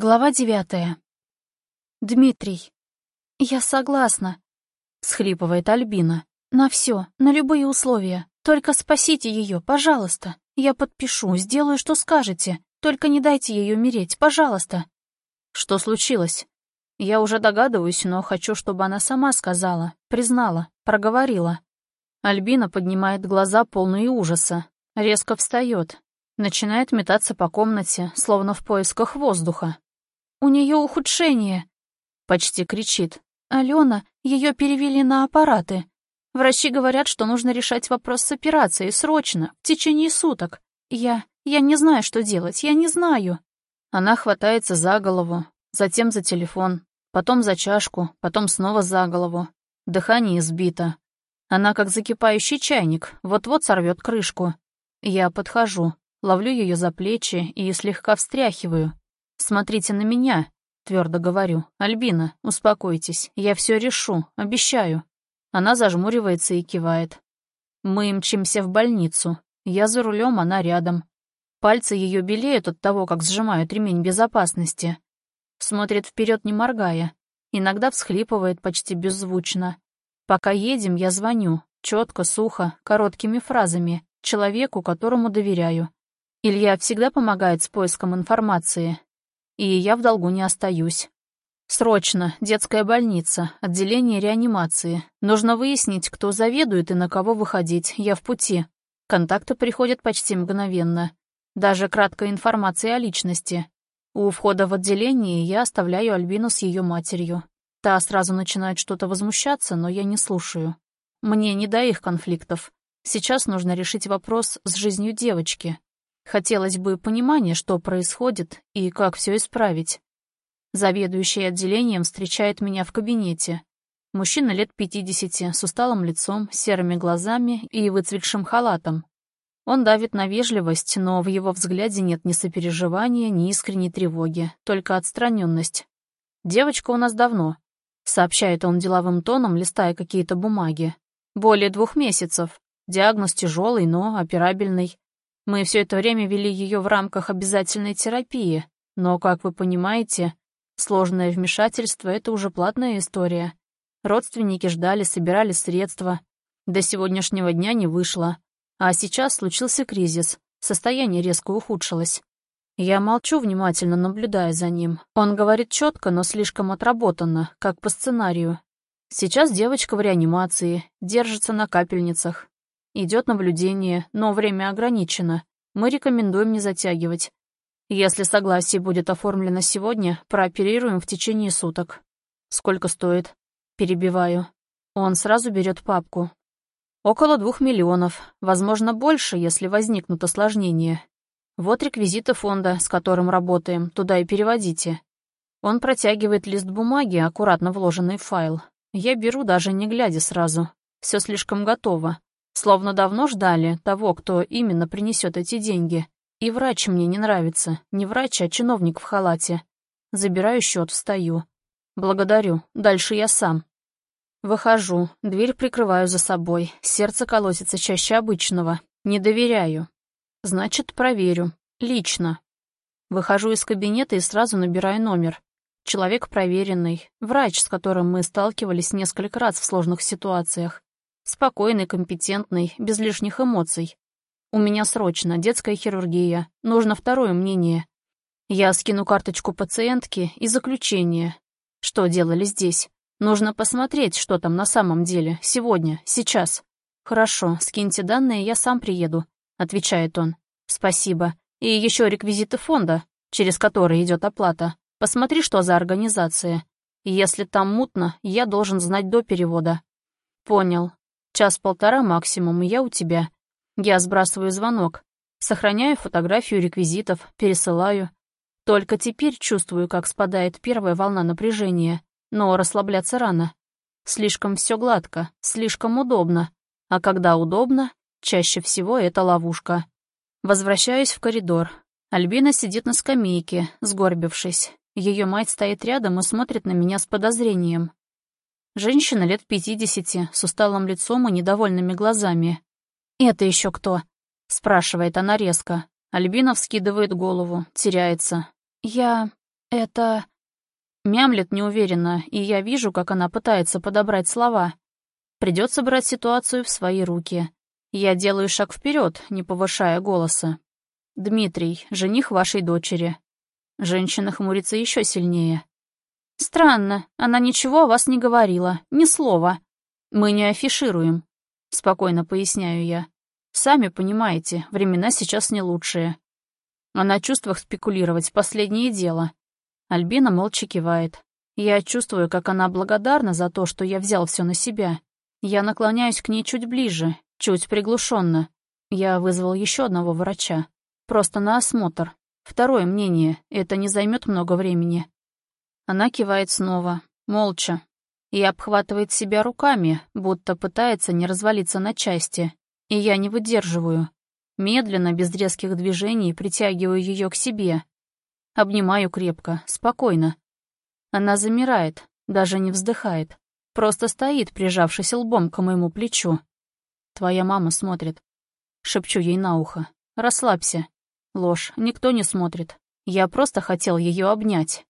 Глава девятая. «Дмитрий, я согласна», — схлипывает Альбина. «На все, на любые условия. Только спасите ее, пожалуйста. Я подпишу, сделаю, что скажете. Только не дайте ей умереть, пожалуйста». «Что случилось?» «Я уже догадываюсь, но хочу, чтобы она сама сказала, признала, проговорила». Альбина поднимает глаза, полные ужаса, резко встает, начинает метаться по комнате, словно в поисках воздуха. У нее ухудшение!» Почти кричит. «Алена, ее перевели на аппараты. Врачи говорят, что нужно решать вопрос с операцией срочно, в течение суток. Я... я не знаю, что делать, я не знаю». Она хватается за голову, затем за телефон, потом за чашку, потом снова за голову. Дыхание сбито. Она как закипающий чайник, вот-вот сорвет крышку. Я подхожу, ловлю ее за плечи и слегка встряхиваю, «Смотрите на меня», — твердо говорю. «Альбина, успокойтесь, я все решу, обещаю». Она зажмуривается и кивает. Мы мчимся в больницу. Я за рулем, она рядом. Пальцы ее белеют от того, как сжимают ремень безопасности. Смотрит вперед, не моргая. Иногда всхлипывает почти беззвучно. Пока едем, я звоню, четко, сухо, короткими фразами, человеку, которому доверяю. Илья всегда помогает с поиском информации, и я в долгу не остаюсь. Срочно, детская больница, отделение реанимации. Нужно выяснить, кто заведует и на кого выходить. Я в пути. Контакты приходят почти мгновенно. Даже краткая информация о личности. У входа в отделение я оставляю Альбину с ее матерью. Та сразу начинает что-то возмущаться, но я не слушаю. Мне не до их конфликтов. Сейчас нужно решить вопрос с жизнью девочки. Хотелось бы понимания, что происходит и как все исправить. Заведующий отделением встречает меня в кабинете. Мужчина лет пятидесяти, с усталым лицом, серыми глазами и выцветшим халатом. Он давит на вежливость, но в его взгляде нет ни сопереживания, ни искренней тревоги, только отстраненность. «Девочка у нас давно», — сообщает он деловым тоном, листая какие-то бумаги. «Более двух месяцев. Диагноз тяжелый, но операбельный. Мы все это время вели ее в рамках обязательной терапии, но, как вы понимаете, сложное вмешательство — это уже платная история. Родственники ждали, собирали средства. До сегодняшнего дня не вышло. А сейчас случился кризис, состояние резко ухудшилось. Я молчу, внимательно наблюдая за ним. Он говорит четко, но слишком отработанно, как по сценарию. Сейчас девочка в реанимации, держится на капельницах, Идет наблюдение, но время ограничено. Мы рекомендуем не затягивать. Если согласие будет оформлено сегодня, прооперируем в течение суток. Сколько стоит? Перебиваю. Он сразу берет папку. Около двух миллионов, возможно, больше, если возникнут осложнения. Вот реквизиты фонда, с которым работаем, туда и переводите. Он протягивает лист бумаги, аккуратно вложенный в файл. Я беру, даже не глядя сразу. Все слишком готово. Словно давно ждали того, кто именно принесет эти деньги. И врач мне не нравится. Не врач, а чиновник в халате. Забираю счет, встаю. Благодарю. Дальше я сам. Выхожу, дверь прикрываю за собой. Сердце колотится чаще обычного. Не доверяю. Значит, проверю. Лично. Выхожу из кабинета и сразу набираю номер. Человек проверенный, врач, с которым мы сталкивались несколько раз в сложных ситуациях. Спокойный, компетентный, без лишних эмоций. У меня срочно детская хирургия. Нужно второе мнение. Я скину карточку пациентки и заключение. Что делали здесь? Нужно посмотреть, что там на самом деле. Сегодня, сейчас. Хорошо, скиньте данные, я сам приеду, отвечает он. Спасибо. И еще реквизиты фонда, через который идет оплата. Посмотри, что за организация. Если там мутно, я должен знать до перевода. Понял. Час-полтора максимум, и я у тебя. Я сбрасываю звонок, сохраняю фотографию реквизитов, пересылаю. Только теперь чувствую, как спадает первая волна напряжения, но расслабляться рано. Слишком все гладко, слишком удобно. А когда удобно, чаще всего это ловушка. Возвращаюсь в коридор. Альбина сидит на скамейке, сгорбившись. Ее мать стоит рядом и смотрит на меня с подозрением. Женщина лет пятидесяти, с усталым лицом и недовольными глазами. «Это еще кто?» — спрашивает она резко. Альбина вскидывает голову, теряется. «Я...» Это... Мямлет неуверенно, и я вижу, как она пытается подобрать слова. Придется брать ситуацию в свои руки. Я делаю шаг вперед, не повышая голоса. «Дмитрий, жених вашей дочери». Женщина хмурится еще сильнее. «Странно, она ничего о вас не говорила, ни слова. Мы не афишируем», — спокойно поясняю я. «Сами понимаете, времена сейчас не лучшие. А на чувствах спекулировать — последнее дело». Альбина молча кивает. Я чувствую, как она благодарна за то, что я взял все на себя. Я наклоняюсь к ней чуть ближе, чуть приглушенно. Я вызвал еще одного врача. Просто на осмотр. Второе мнение, это не займет много времени. Она кивает снова, молча, и обхватывает себя руками, будто пытается не развалиться на части. И я не выдерживаю. Медленно, без резких движений, притягиваю ее к себе. Обнимаю крепко, спокойно. Она замирает, даже не вздыхает. Просто стоит, прижавшись лбом к моему плечу. Твоя мама смотрит. Шепчу ей на ухо. Расслабься. Ложь, никто не смотрит. Я просто хотел ее обнять.